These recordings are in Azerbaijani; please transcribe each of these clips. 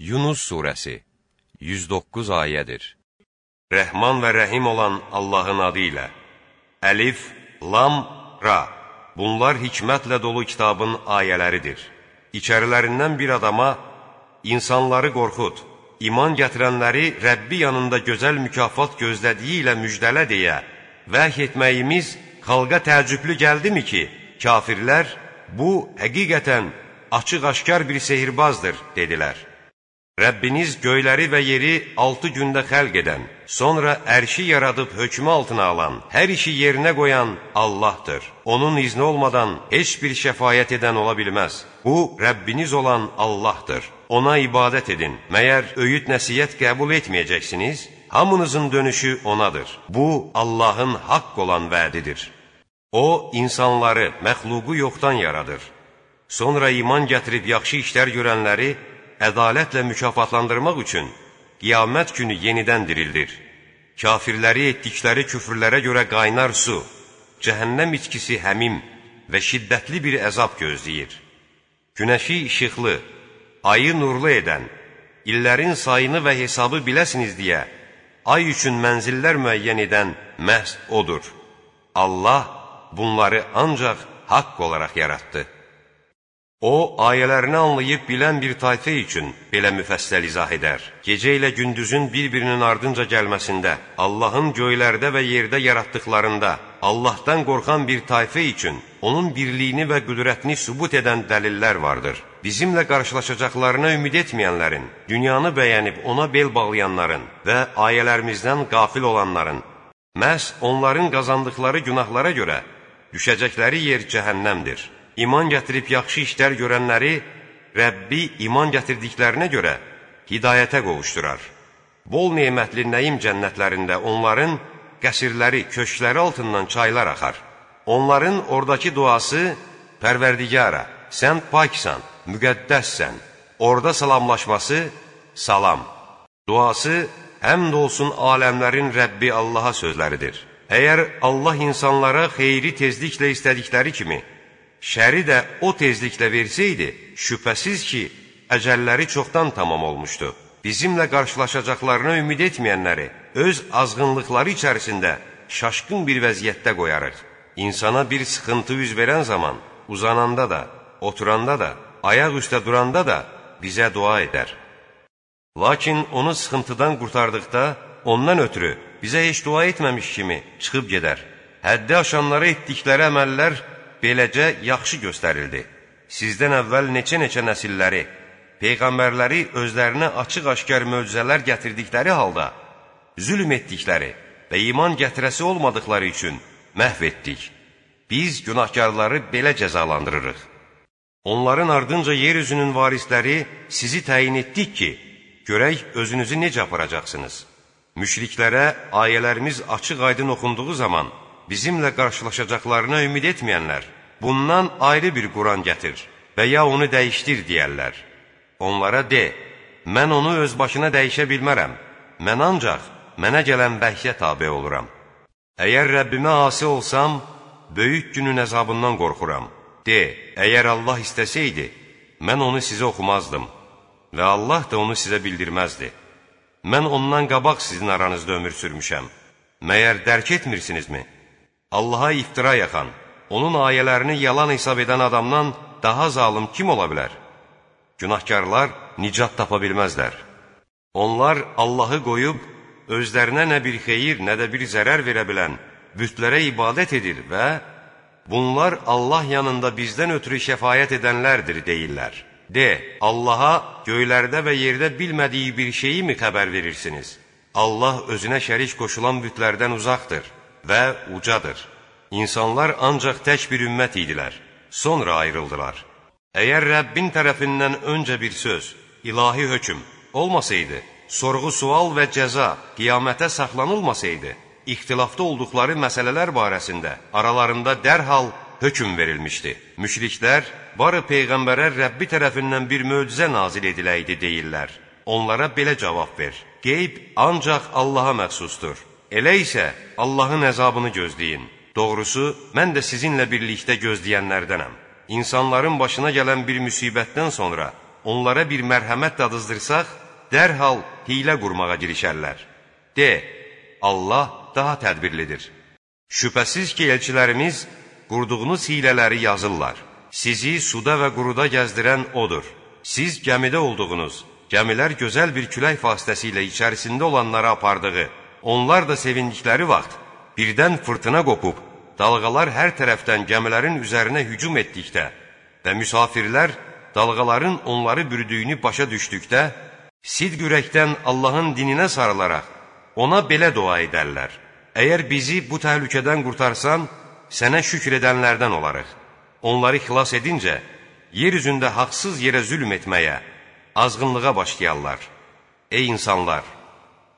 Yunus surəsi 109 ayədir. Rəhman və rəhim olan Allahın adı ilə Əlif, Lam, Ra Bunlar hikmətlə dolu kitabın ayələridir. İçərilərindən bir adama insanları qorxud, iman gətirənləri Rəbbi yanında gözəl mükafat gözlədiyi ilə müjdələ deyə vəhy etməyimiz xalqa təəccüblü gəldimi ki, kafirlər bu həqiqətən açıq-aşkar bir sehirbazdır, dedilər. Rəbbiniz göyləri və yeri altı gündə xəlq edən, sonra ərşi yaradıb hökmü altına alan, hər işi yerinə qoyan Allahdır. Onun izni olmadan heç bir şəfayət edən ola bilməz. Bu, Rəbbiniz olan Allahdır. Ona ibadət edin. Məyər öyüd nəsiyyət qəbul etməyəcəksiniz? Hamınızın dönüşü Onadır. Bu, Allahın haqq olan vədidir. O, insanları, məxluqu yoxdan yaradır. Sonra iman gətirib yaxşı işlər görənləri ədalətlə mükafatlandırmaq üçün qiyamət günü yenidən dirildir. Kafirləri etdikləri küfrlərə görə qaynar su, cəhənnəm içkisi həmim və şiddətli bir əzab gözləyir. Günəşi işıqlı, ayı nurlu edən, illərin sayını və hesabı biləsiniz deyə, ay üçün mənzillər müəyyən edən məhz odur. Allah bunları ancaq haqq olaraq yaratdı. O, ayələrini anlayıb bilən bir tayfə üçün belə müfəssəl izah edər. Gecə ilə gündüzün bir-birinin ardınca gəlməsində, Allahın göylərdə və yerdə yaratdıqlarında, Allahdan qorxan bir tayfə üçün onun birliyini və qüdrətini sübut edən dəlillər vardır. Bizimlə qarşılaşacaqlarına ümid etməyənlərin, dünyanı bəyənib ona bel bağlayanların və ayələrimizdən qafil olanların, məhz onların qazandıqları günahlara görə düşəcəkləri yer cəhənnəmdir iman gətirib yaxşı işlər görənləri Rəbbi iman gətirdiklərinə görə hidayətə qovuşdurar. Bol nemətli nəyim cənnətlərində onların qəsirləri, köşkləri altından çaylar axar. Onların oradakı duası Pərverdigara, sən paksan, müqəddəssən. Orada salamlaşması salam. Duası həmd olsun aləmlərin Rəbbi Allaha sözləridir. Əgər Allah insanlara xeyri tezliklə istədikləri kimi şəri də o tezliklə versəydi, şübhəsiz ki, əcəlləri çoxdan tamam olmuşdu. Bizimlə qarşılaşacaqlarına ümid etməyənləri öz azğınlıqları içərisində şaşqın bir vəziyyətdə qoyarıq. İnsana bir sıxıntı üz verən zaman, uzananda da, oturanda da, ayaq üstə duranda da bizə dua edər. Lakin onu sıxıntıdan qurtardıqda, ondan ötürü bizə heç dua etməmiş kimi çıxıb gedər. Həddi aşanlara etdikləri əməllər beləcə yaxşı göstərildi. Sizdən əvvəl neçə-neçə nəsilləri, peyğəmbərləri özlərinə açıq-aşkar möcüzələr gətirdikləri halda, zülm etdikləri və iman gətirəsi olmadıkları üçün məhv etdik. Biz günahkarları belə cəzalandırırıq. Onların ardınca yer üzünün varisləri sizi təyin etdik ki, görək özünüzü necə aparacaqsınız. Müşriklərə ayələrimiz açıq-aydın oxunduğu zaman, bizimlə qarşılaşacaqlarına ümid etməyənlər, bundan ayrı bir Quran gətir və ya onu dəyişdir deyərlər. Onlara de, mən onu öz başına dəyişə bilmərəm, mən ancaq mənə gələn vəhyə tabi oluram. Əgər Rəbbimə asi olsam, böyük günün əzabından qorxuram. De, əgər Allah istəsəydi, mən onu sizə oxumazdım və Allah da onu sizə bildirməzdi. Mən ondan qabaq sizin aranızda ömür sürmüşəm. Məyər dərk etmirsinizmi? Allaha iftira yaxan, onun ayələrini yalan hesab edən adamdan daha zalım kim ola bilər? Günahkarlar nicat tapa bilməzlər. Onlar Allahı qoyub, özlərinə nə bir xeyir, nə də bir zərər verə bilən bütlərə ibadət edir və bunlar Allah yanında bizdən ötürü şəfayət edənlərdir deyirlər. De, Allaha göylərdə və yerdə bilmədiyi bir şeyi mi xəbər verirsiniz? Allah özünə şərik qoşulan bütlərdən uzaqdır və ucadır. İnsanlar ancaq tək bir ümmət idilər, sonra ayrıldılar. Əgər Rəbbin tərəfindən öncə bir söz, ilahi hökm olmasaydı, sorğu-sual və cəza qiyamətə saxlanılmasaydı, ixtilafda olduqları məsələlər barəsində aralarında dərhal hökm verilmişdi. Müşriklər, barı Peyğəmbərə Rəbbi tərəfindən bir möcüzə nazil ediləydi deyirlər. Onlara belə cavab ver, qeyb ancaq Allaha məxsusdur. Elə isə Allahın əzabını gözləyin. Doğrusu, mən də sizinlə birlikdə gözləyənlərdənəm. İnsanların başına gələn bir müsibətdən sonra onlara bir mərhəmət dadızdırsaq, dərhal hilə qurmağa girişərlər. De, Allah daha tədbirlidir. Şübhəsiz ki, elçilərimiz qurduğunuz hilələri yazırlar. Sizi suda və quruda gəzdirən odur. Siz gəmidə olduğunuz, gəmilər gözəl bir külək vasitəsilə içərisində olanlara apardığı, onlar da sevindikləri vaxt birdən fırtına qopub, dalğalar hər tərəfdən gəmilərin üzərinə hücum etdikdə və müsafirlər dalğaların onları bürüdüyünü başa düşdükdə, sidq ürəkdən Allahın dininə sarılaraq ona belə dua edərlər. Əgər bizi bu təhlükədən qurtarsan, sənə şükr edənlərdən olarıq. Onları xilas edincə, yer üzündə haqsız yerə zülm etməyə, azğınlığa başlayarlar. Ey insanlar!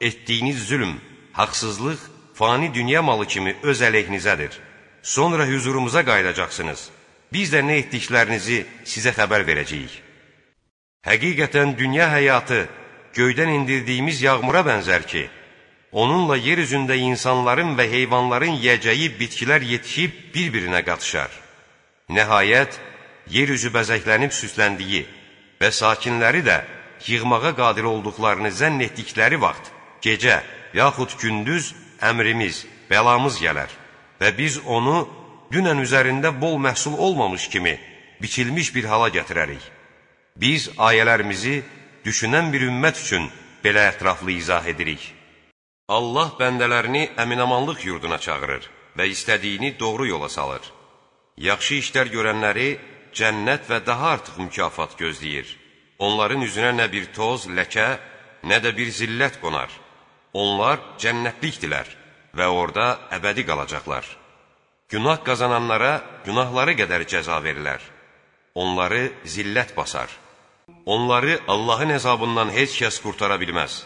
Etdiyiniz zülm, haqsızlıq, fani dünya malı kimi öz əleyhinizədir. Sonra hüzurumuza qayıdacaqsınız. Biz də nə etdiklərinizi sizə xəbər verəcəyik. Həqiqətən dünya həyatı göydən indirdiyimiz yağmura bənzər ki, onunla yer üzündə insanların və heyvanların yiyəcəyi bitkilər yetişib bir-birinə qatışar. Nəhayət, yer üzü bəzəklənib süsləndiyi və sakinləri də yığmağa qadir olduqlarını zənn etdikləri vaxt, gecə yaxud gündüz əmrimiz, bəlamız gələr və biz onu dünən üzərində bol məhsul olmamış kimi biçilmiş bir hala gətirərik. Biz ayələrimizi düşünən bir ümmət üçün belə ətraflı izah edirik. Allah bəndələrini əminamanlıq yurduna çağırır və istədiyini doğru yola salır. Yaxşı işlər görənləri cənnət və daha artıq mükafat gözləyir. Onların üzünə nə bir toz, ləkə, nə də bir zillət qonar. Onlar cənnətlikdilər və orada əbədi qalacaqlar. Günah qazananlara günahları qədər cəza verilər. Onları zillət basar. Onları Allahın hesabından heç kəs qurtara bilməz.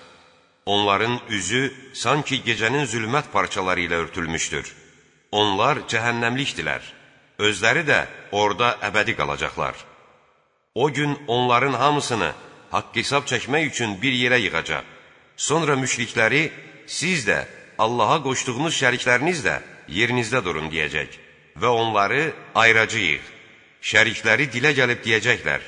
Onların üzü sanki gecənin zülmət parçaları ilə örtülmüşdür. Onlar cəhənnəmlikdilər özləri də orada əbədi qalacaqlar. O gün onların hamısını haqq hesab çəkmək üçün bir yerə yığacaq. Sonra müşrikləri siz də Allaha qoşduğunuz şərikləriniz də yerinizdə durun deyəcək və onları ayıracağıq. Şərikləri dilə gəlib deyəcəklər: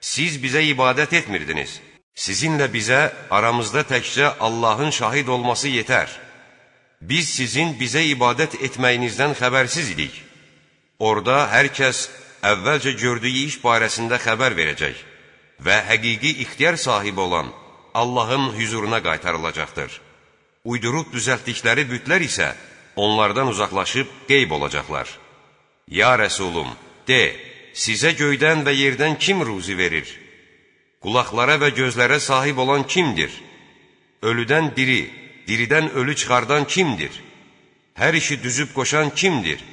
Siz bizə ibadət etmirdiniz. Sizinlə bizə aramızda təkcə Allahın şahid olması yetər. Biz sizin bizə ibadət etməyinizdən xəbərsiz idik. Orada hər kəs əvvəlcə gördüyü iş barəsində xəbər verəcək və həqiqi ixtiyar sahibi olan Allahın hüzuruna qaytarılacaqdır. Uydurub düzəltdikləri bütlər isə onlardan uzaqlaşıb qeyb olacaqlar. Ya Rəsulum, de, sizə göydən və yerdən kim ruzi verir? Qulaqlara və gözlərə sahib olan kimdir? Ölüdən diri, diridən ölü çıxardan kimdir? Hər işi düzüb qoşan kimdir?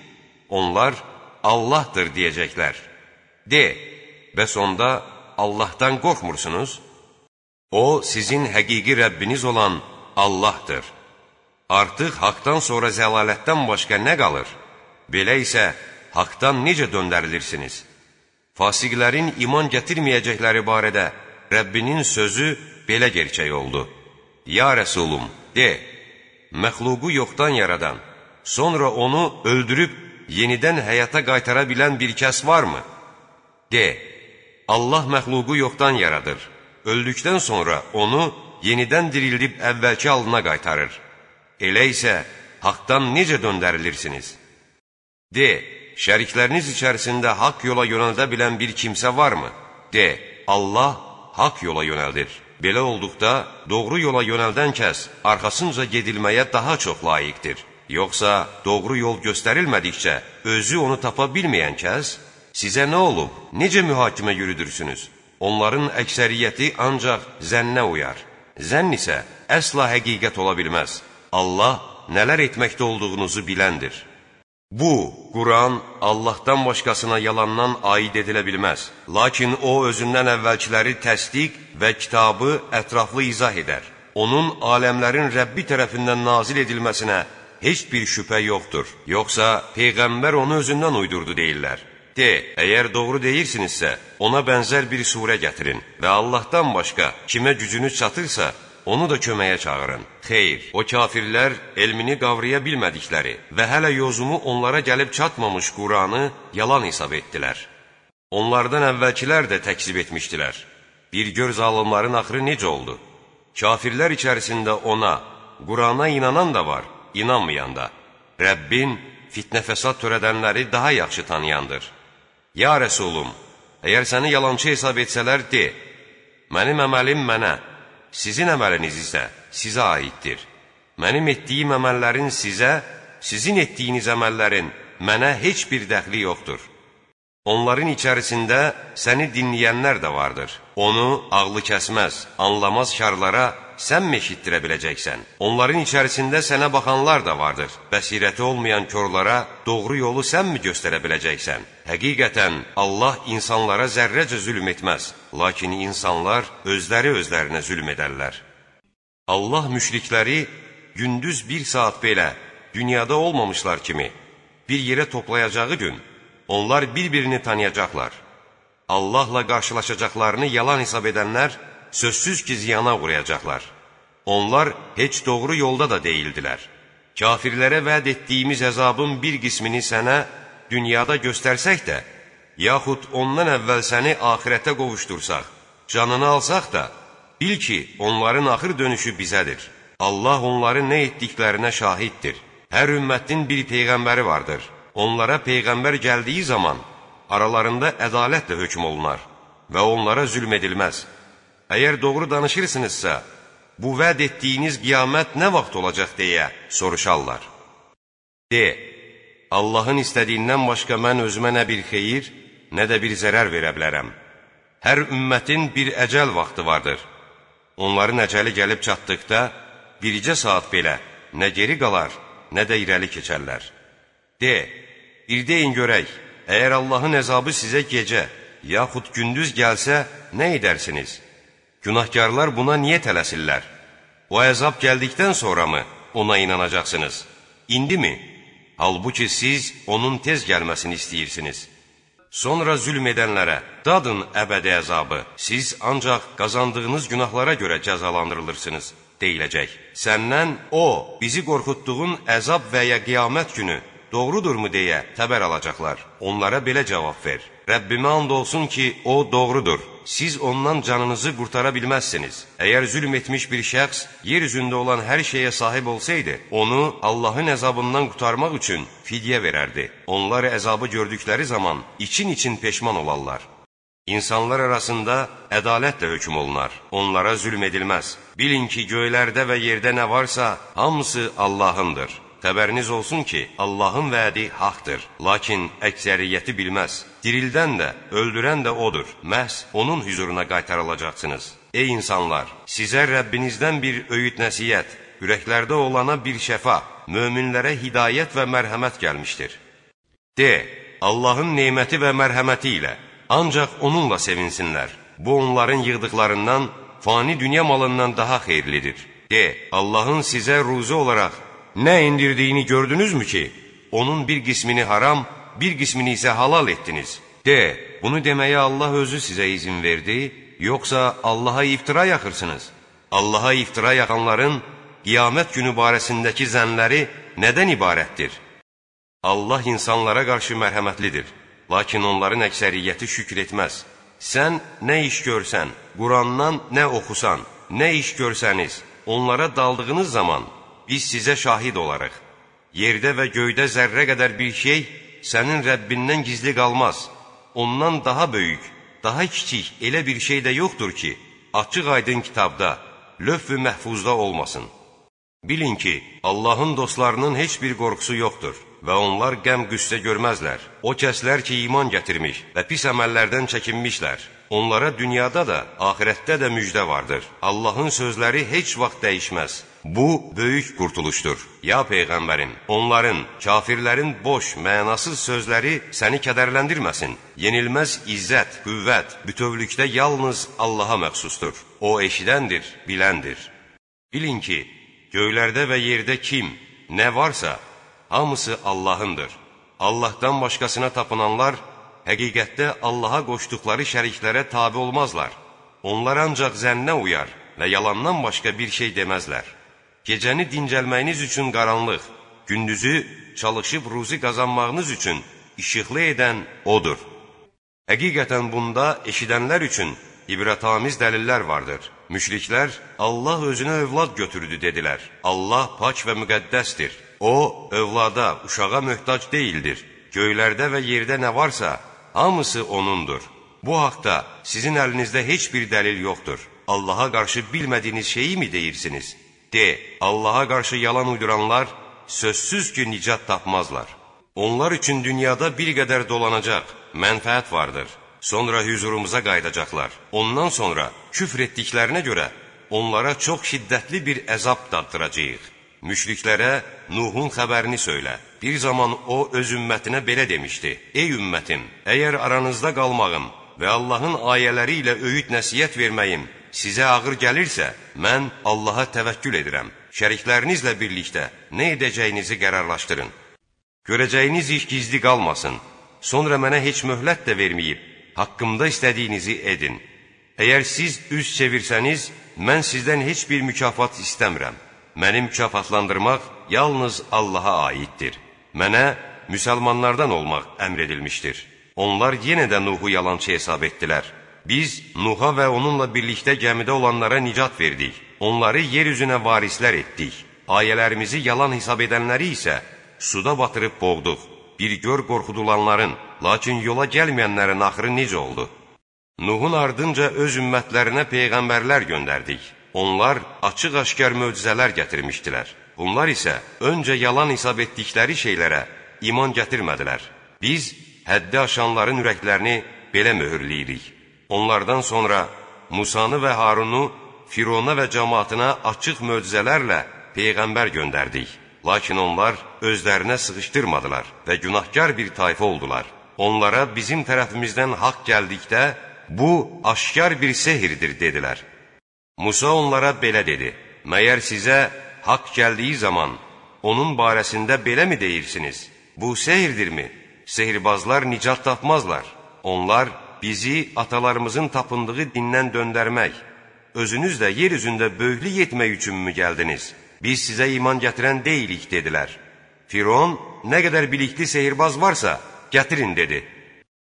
Onlar, Allahdır deyəcəklər. De, bəs onda Allahdan qorxmursunuz? O, sizin həqiqi Rəbbiniz olan Allahdır. Artıq haqdan sonra zəlalətdən başqa nə qalır? Belə isə, haqdan necə döndərilirsiniz? Fasiqlərin iman gətirməyəcəkləri barədə Rəbbinin sözü belə gerçək oldu. Ya Rəsulum, de, məxluqu yoxdan yaradan, sonra onu öldürüb yenidən həyata qaytara bilən bir kəs varmı? De, Allah məxluqu yoxdan yaradır. Öldükdən sonra onu yenidən dirildib əvvəlki halına qaytarır. Elə isə haqdan necə döndərilirsiniz? De, şərikləriniz içərisində haqq yola yönəldə bilən bir kimsə varmı? De, Allah haqq yola yönəldir. Belə olduqda, doğru yola yönəldən kəs arxasınca gedilməyə daha çox layiqdir. Yoxsa doğru yol göstərilmədikcə özü onu tapa bilməyən kəs sizə nə olub? Necə mühakimə yürüdürsünüz? Onların əksəriyyəti ancaq zənnə uyar. Zənn isə əsla həqiqət ola bilməz. Allah nələr etməkdə olduğunuzu biləndir. Bu, Quran Allahdan başqasına yalandan aid edilə bilməz. Lakin o, özündən əvvəlkiləri təsdiq və kitabı ətraflı izah edər. Onun aləmlərin Rəbbi tərəfindən nazil edilməsinə heç bir şübhə yoxdur. Yoxsa Peyğəmbər onu özündən uydurdu deyirlər. De, əgər doğru deyirsinizsə, ona bənzər bir surə gətirin və Allahdan başqa kimə gücünüz çatırsa, onu da köməyə çağırın. Xeyr, o kafirlər elmini qavraya bilmədikləri və hələ yozumu onlara gəlib çatmamış Quranı yalan hesab etdilər. Onlardan əvvəlkilər də təkzib etmişdilər. Bir gör zalimların axırı necə oldu? Kafirlər içərisində ona, Qurana inanan da var, inanmayan da. Rəbbin fitnə fəsad törədənləri daha yaxşı tanıyandır. Ya Rəsulum, əgər səni yalançı hesab etsələr, de, mənim əməlim mənə, sizin əməliniz isə sizə aiddir. Mənim etdiyim əməllərin sizə, sizin etdiyiniz əməllərin mənə heç bir dəxli yoxdur. Onların içərisində səni dinləyənlər də vardır. Onu ağlı kəsməz, anlamaz karlara sən meşitdirə biləcəksən. Onların içərisində sənə baxanlar da vardır. Bəsirəti olmayan körlara doğru yolu sən mi göstərə biləcəksən? Həqiqətən, Allah insanlara zərrəcə zülm etməz. Lakin insanlar özləri özlərinə zülm edərlər. Allah müşrikləri gündüz bir saat belə dünyada olmamışlar kimi bir yerə toplayacağı gün onlar bir-birini tanıyacaqlar. Allahla qarşılaşacaqlarını yalan hesab edənlər sözsüz ki, ziyana uğrayacaqlar. Onlar heç doğru yolda da deyildilər. Kafirlərə vəd etdiyimiz əzabın bir qismini sənə dünyada göstərsək də, yaxud ondan əvvəl səni ahirətə qovuşdursaq, canını alsaq da, bil ki, onların axır dönüşü bizədir. Allah onların nə etdiklərinə şahiddir. Hər ümmətin bir peyğəmbəri vardır onlara peyğəmbər gəldiyi zaman aralarında ədalətlə hökm olunar və onlara zülm edilməz. Əgər doğru danışırsınızsa, bu vəd etdiyiniz qiyamət nə vaxt olacaq deyə soruşarlar. De, Allahın istədiyindən başqa mən özümə nə bir xeyir, nə də bir zərər verə bilərəm. Hər ümmətin bir əcəl vaxtı vardır. Onların əcəli gəlib çatdıqda, bircə saat belə nə geri qalar, nə də irəli keçərlər. De, Bir deyin görək, əgər Allahın əzabı sizə gecə, yaxud gündüz gəlsə, nə edərsiniz? Günahkarlar buna niyə tələsirlər? O əzab gəldikdən sonra mı ona inanacaqsınız? İndi mi? Halbuki siz onun tez gəlməsini istəyirsiniz. Sonra zülm edənlərə dadın əbədi əzabı. Siz ancaq qazandığınız günahlara görə cəzalandırılırsınız deyiləcək. Səndən o, bizi qorxutduğun əzab və ya qiyamət günü doğrudurmu deyə xəbər alacaqlar. Onlara belə cavab ver. Rəbbimə and olsun ki, o doğrudur. Siz ondan canınızı qurtara bilməzsiniz. Əgər zülm etmiş bir şəxs yer üzündə olan hər şeyə sahib olsaydı, onu Allahın əzabından qurtarmaq üçün fidyə verərdi. Onlar əzabı gördükləri zaman için-için peşman olarlar. İnsanlar arasında ədalətlə hökm olunar. Onlara zülm edilməz. Bilin ki, göylərdə və yerdə nə varsa, hamısı Allahındır. Xəbəriniz olsun ki, Allahın vədi haqdır, lakin əksəriyyəti bilməz. Dirildən də, öldürən də odur. Məhz onun hüzuruna qaytarılacaqsınız. Ey insanlar, sizə Rəbbinizdən bir öyüd nəsiyyət, ürəklərdə olana bir şəfa, möminlərə hidayət və mərhəmət gəlmişdir. De, Allahın neməti və mərhəməti ilə, ancaq onunla sevinsinlər. Bu, onların yığdıqlarından, fani dünya malından daha xeyirlidir. De, Allahın sizə ruzu olaraq Nə indirdiyini gördünüzmü ki, onun bir qismini haram, bir qismini isə halal etdiniz? De, bunu deməyə Allah özü sizə izin verdi, yoxsa Allaha iftira yaxırsınız? Allaha iftira yaxanların qiyamət günü barəsindəki zənləri nədən ibarətdir? Allah insanlara qarşı mərhəmətlidir, lakin onların əksəriyyəti şükür etməz. Sən nə iş görsən, Qurandan nə oxusan, nə iş görsəniz, onlara daldığınız zaman biz sizə şahid olarıq. Yerdə və göydə zərrə qədər bir şey sənin Rəbbindən gizli qalmaz. Ondan daha böyük, daha kiçik elə bir şey də yoxdur ki, açıq aydın kitabda, lövh-ü məhfuzda olmasın. Bilin ki, Allahın dostlarının heç bir qorxusu yoxdur və onlar qəm-qüssə görməzlər. O kəslər ki, iman gətirmiş və pis əməllərdən çəkinmişlər, onlara dünyada da, ahirətdə də müjdə vardır. Allahın sözləri heç vaxt dəyişməz. Bu, böyük qurtuluşdur. Ya Peyğəmbərim, onların, kafirlərin boş, mənasız sözləri səni kədərləndirməsin. Yenilməz izzət, qüvvət, bütövlükdə yalnız Allaha məxsusdur. O eşidəndir, biləndir. Bilin ki, göylərdə və yerdə kim, nə varsa, hamısı Allahındır. Allahdan başqasına tapınanlar, həqiqətdə Allaha qoşduqları şəriklərə tabi olmazlar. Onlar ancaq zənnə uyar və yalandan başqa bir şey deməzlər. Gecəni dincəlməyiniz üçün qaranlıq, gündüzü çalışıb ruzi qazanmağınız üçün işıqlı edən O'dur. Həqiqətən bunda eşidənlər üçün ibrətamiz dəlillər vardır. Müşriklər Allah özünə övlad götürdü dedilər. Allah pak və müqəddəsdir. O, övlada, uşağa möhtac deyildir. Göylərdə və yerdə nə varsa, hamısı O'nundur. Bu haqda sizin əlinizdə heç bir dəlil yoxdur. Allaha qarşı bilmədiyiniz şeyi mi deyirsiniz? De, Allaha qarşı yalan uyduranlar sözsüz ki, nicat tapmazlar. Onlar üçün dünyada bir qədər dolanacaq, mənfəət vardır. Sonra hüzurumuza qayıdacaqlar. Ondan sonra küfr etdiklərinə görə onlara çox şiddətli bir əzab daddıracağıq. Müşriklərə Nuhun xəbərini söylə. Bir zaman o öz ümmətinə belə demişdi: Ey ümmətim, əgər aranızda qalmağım və Allahın ayələri ilə öyüd nəsihət verməyim sizə ağır gəlirsə, mən Allaha təvəkkül edirəm. Şəriklərinizlə birlikdə nə edəcəyinizi qərarlaşdırın. Görəcəyiniz iş gizli qalmasın. Sonra mənə heç möhlət də verməyib, haqqımda istədiyinizi edin. Əgər siz üz çevirsəniz, mən sizdən heç bir mükafat istəmirəm. Məni mükafatlandırmaq yalnız Allaha aiddir. Mənə müsəlmanlardan olmaq əmr edilmişdir. Onlar yenə də Nuhu yalançı hesab etdilər. Biz Nuha və onunla birlikdə gəmidə olanlara nicat verdik. Onları yer üzünə varislər etdik. Ayələrimizi yalan hesab edənləri isə suda batırıb boğduq. Bir gör qorxudulanların, lakin yola gəlməyənlərin axırı necə oldu? Nuhun ardınca öz ümmətlərinə peyğəmbərlər göndərdik. Onlar açıq-aşkar möcüzələr gətirmişdilər. Bunlar isə öncə yalan hesab etdikləri şeylərə iman gətirmədilər. Biz həddi aşanların ürəklərini belə möhürləyirik. Onlardan sonra Musanı və Harunu Firona və cəmaatına açıq möcüzələrlə peyğəmbər göndərdik. Lakin onlar özlərinə sıxışdırmadılar və günahkar bir tayfa oldular. Onlara bizim tərəfimizdən haqq gəldikdə, bu aşkar bir sehirdir, dedilər. Musa onlara belə dedi, məyər sizə haqq gəldiyi zaman onun barəsində beləmi deyirsiniz? Bu sehirdirmi? Sehirbazlar nicat tapmazlar. Onlar bizi atalarımızın tapındığı dindən döndərmək, özünüz də yer üzündə böyüklük etmək üçünmü gəldiniz?' biz sizə iman gətirən deyilik, dedilər. Firon, nə qədər bilikli sehirbaz varsa, gətirin, dedi.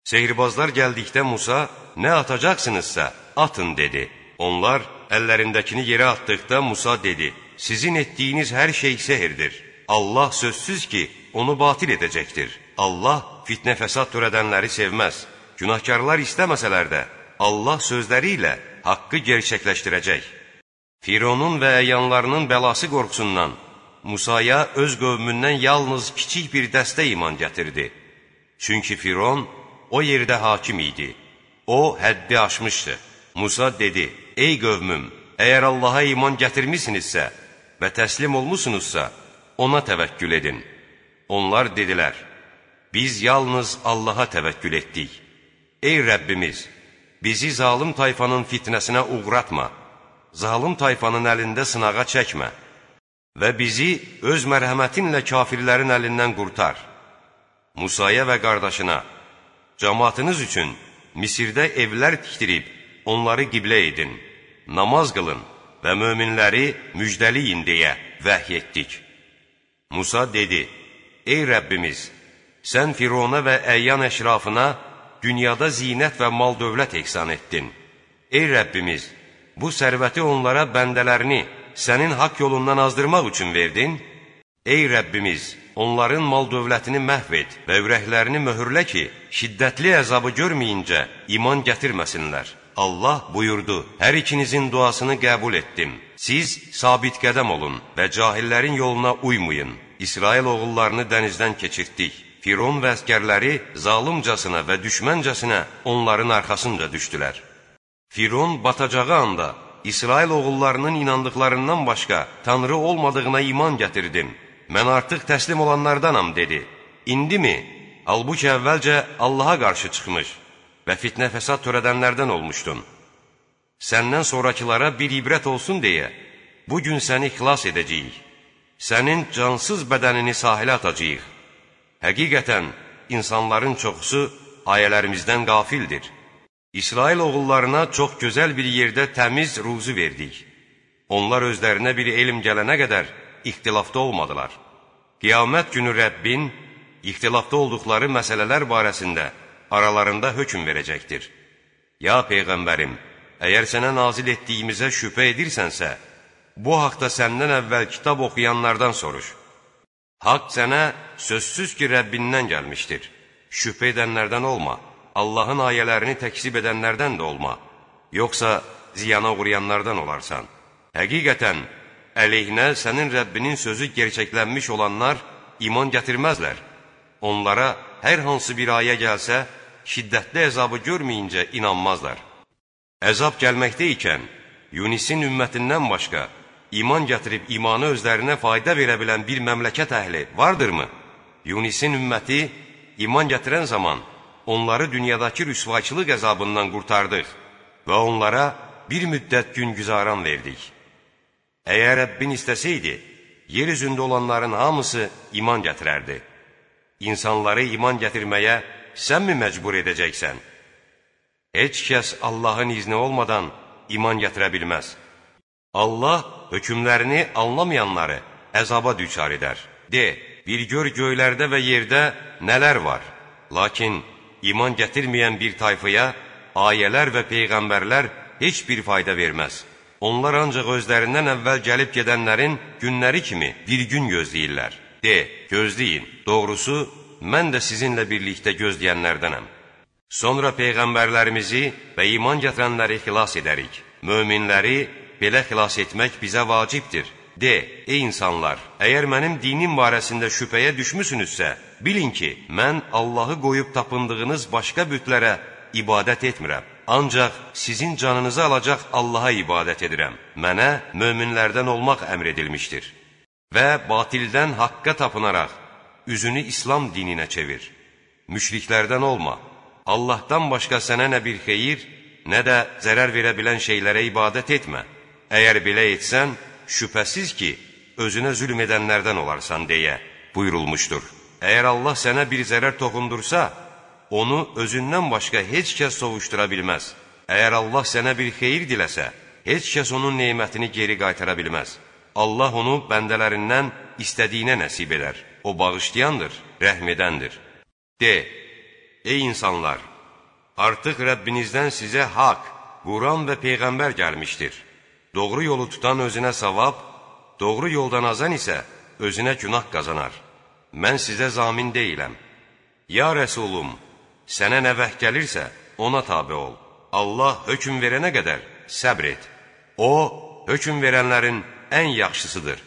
Sehirbazlar gəldikdə Musa, nə atacaqsınızsa, atın, dedi. Onlar əllərindəkini yerə atdıqda Musa dedi, sizin etdiyiniz hər şey sehirdir. Allah sözsüz ki, onu batil edəcəkdir. Allah fitnə fəsad törədənləri sevməz. Günahkarlar istəməsələr də, Allah sözləri ilə haqqı gerçəkləşdirəcək. Fironun və əyanlarının bəlası qorxusundan Musaya öz qövmündən yalnız kiçik bir dəstə iman gətirdi. Çünki Firon o yerdə hakim idi. O, həddi aşmışdı. Musa dedi, ey qövmüm, əgər Allaha iman gətirmisinizsə və təslim olmusunuzsa, ona təvəkkül edin. Onlar dedilər, biz yalnız Allaha təvəkkül etdik. Ey Rəbbimiz, bizi zalım tayfanın fitnəsinə uğratma zalım tayfanın əlində sınağa çəkmə və bizi öz mərhəmətinlə kafirlərin əlindən qurtar. Musaya və qardaşına, cəmatınız üçün Misirdə evlər tikdirib, onları qiblə edin, namaz qılın və möminləri müjdəliyin deyə vəhy etdik. Musa dedi, ey Rəbbimiz, sən Firona və əyyan əşrafına dünyada zinət və mal dövlət ehsan etdin. Ey Rəbbimiz, bu sərvəti onlara bəndələrini sənin haqq yolundan azdırmaq üçün verdin? Ey Rəbbimiz, onların mal dövlətini məhv et və ürəklərini möhürlə ki, şiddətli əzabı görməyincə iman gətirməsinlər. Allah buyurdu, hər ikinizin duasını qəbul etdim. Siz sabit qədəm olun və cahillərin yoluna uymayın. İsrail oğullarını dənizdən keçirtdik. Firon və əskərləri zalımcasına və düşməncəsinə onların arxasınca düşdülər. Firon batacağı anda İsrail oğullarının inandıqlarından başqa Tanrı olmadığına iman gətirdim. Mən artıq təslim olanlardanam, dedi. İndimi? Halbuki əvvəlcə Allaha qarşı çıxmış və fitnə fəsad törədənlərdən olmuşdun. Səndən sonrakılara bir ibrət olsun deyə, bugün səni xilas edəcəyik. Sənin cansız bədənini sahilə atacaq. Həqiqətən, insanların çoxusu ayələrimizdən qafildir. İsrail oğullarına çox gözəl bir yerdə təmiz ruzu verdik. Onlar özlərinə bir elm gələnə qədər ixtilafda olmadılar. Qiyamət günü Rəbbin ixtilafda olduqları məsələlər barəsində aralarında hökm verəcəkdir. Ya Peyğəmbərim, əgər sənə nazil etdiyimizə şübhə edirsənsə, bu haqda səndən əvvəl kitab oxuyanlardan soruş. Haqq sənə sözsüz ki, Rəbbindən gəlmişdir. Şübhə edənlərdən olma, Allahın ayələrini təksib edənlərdən də olma, yoxsa ziyana uğrayanlardan olarsan. Həqiqətən, əleyhinə sənin Rəbbinin sözü gerçəklənmiş olanlar iman gətirməzlər. Onlara hər hansı bir ayə gəlsə, şiddətli əzabı görməyincə inanmazlar. Əzab gəlməkdə ikən, Yunisin ümmətindən başqa, iman gətirib imanı özlərinə fayda verə bilən bir məmləkət əhli vardırmı? Yunisin ümməti iman gətirən zaman onları dünyadakı rüsvaçılıq əzabından qurtardıq və onlara bir müddət gün güzaran verdik. Əgər Rəbbin istəsəydi, yer üzündə olanların hamısı iman gətirərdi. İnsanları iman gətirməyə sən mi məcbur edəcəksən? Heç kəs Allahın izni olmadan iman gətirə bilməz. Allah hökmlərini anlamayanları əzaba düçar edər. De, bir gör göylərdə və yerdə nələr var. Lakin iman gətirməyən bir tayfaya ayələr və peyğəmbərlər heç bir fayda verməz. Onlar ancaq özlərindən əvvəl gəlib gedənlərin günləri kimi bir gün gözləyirlər. De, gözləyin, doğrusu, mən də sizinlə birlikdə gözləyənlərdənəm. Sonra peyğəmbərlərimizi və iman gətirənləri xilas edərik. Möminləri belə xilas etmək bizə vacibdir. De, ey insanlar, əgər mənim dinim barəsində şübhəyə düşmüsünüzsə, bilin ki, mən Allahı qoyub tapındığınız başqa bütlərə ibadət etmirəm. Ancaq sizin canınızı alacaq Allaha ibadət edirəm. Mənə möminlərdən olmaq əmr edilmişdir. Və batildən haqqa tapınaraq, üzünü İslam dininə çevir. Müşriklərdən olma. Allahdan başqa sənə nə bir xeyir, nə də zərər verə bilən şeylərə ibadət etmə. Əgər belə etsən, şübhəsiz ki, özünə zülm edənlərdən olarsan deyə buyurulmuşdur. Əgər Allah sənə bir zərər toxundursa, onu özündən başqa heç kəs sovuşdura bilməz. Əgər Allah sənə bir xeyir diləsə, heç kəs onun neymətini geri qaytara bilməz. Allah onu bəndələrindən istədiyinə nəsib edər. O bağışlayandır, rəhm edəndir. De, ey insanlar, artıq Rəbbinizdən sizə haqq, Quran və Peyğəmbər gəlmişdir. Doğru yolu tutan özünə savab, doğru yoldan azan isə özünə günah qazanar. Mən sizə zamin deyiləm. Ya Rəsulum, Sənə nə vəh gəlirsə, ona tabi ol. Allah hökm verənə qədər səbr et. O, hökm verənlərin ən yaxşısıdır.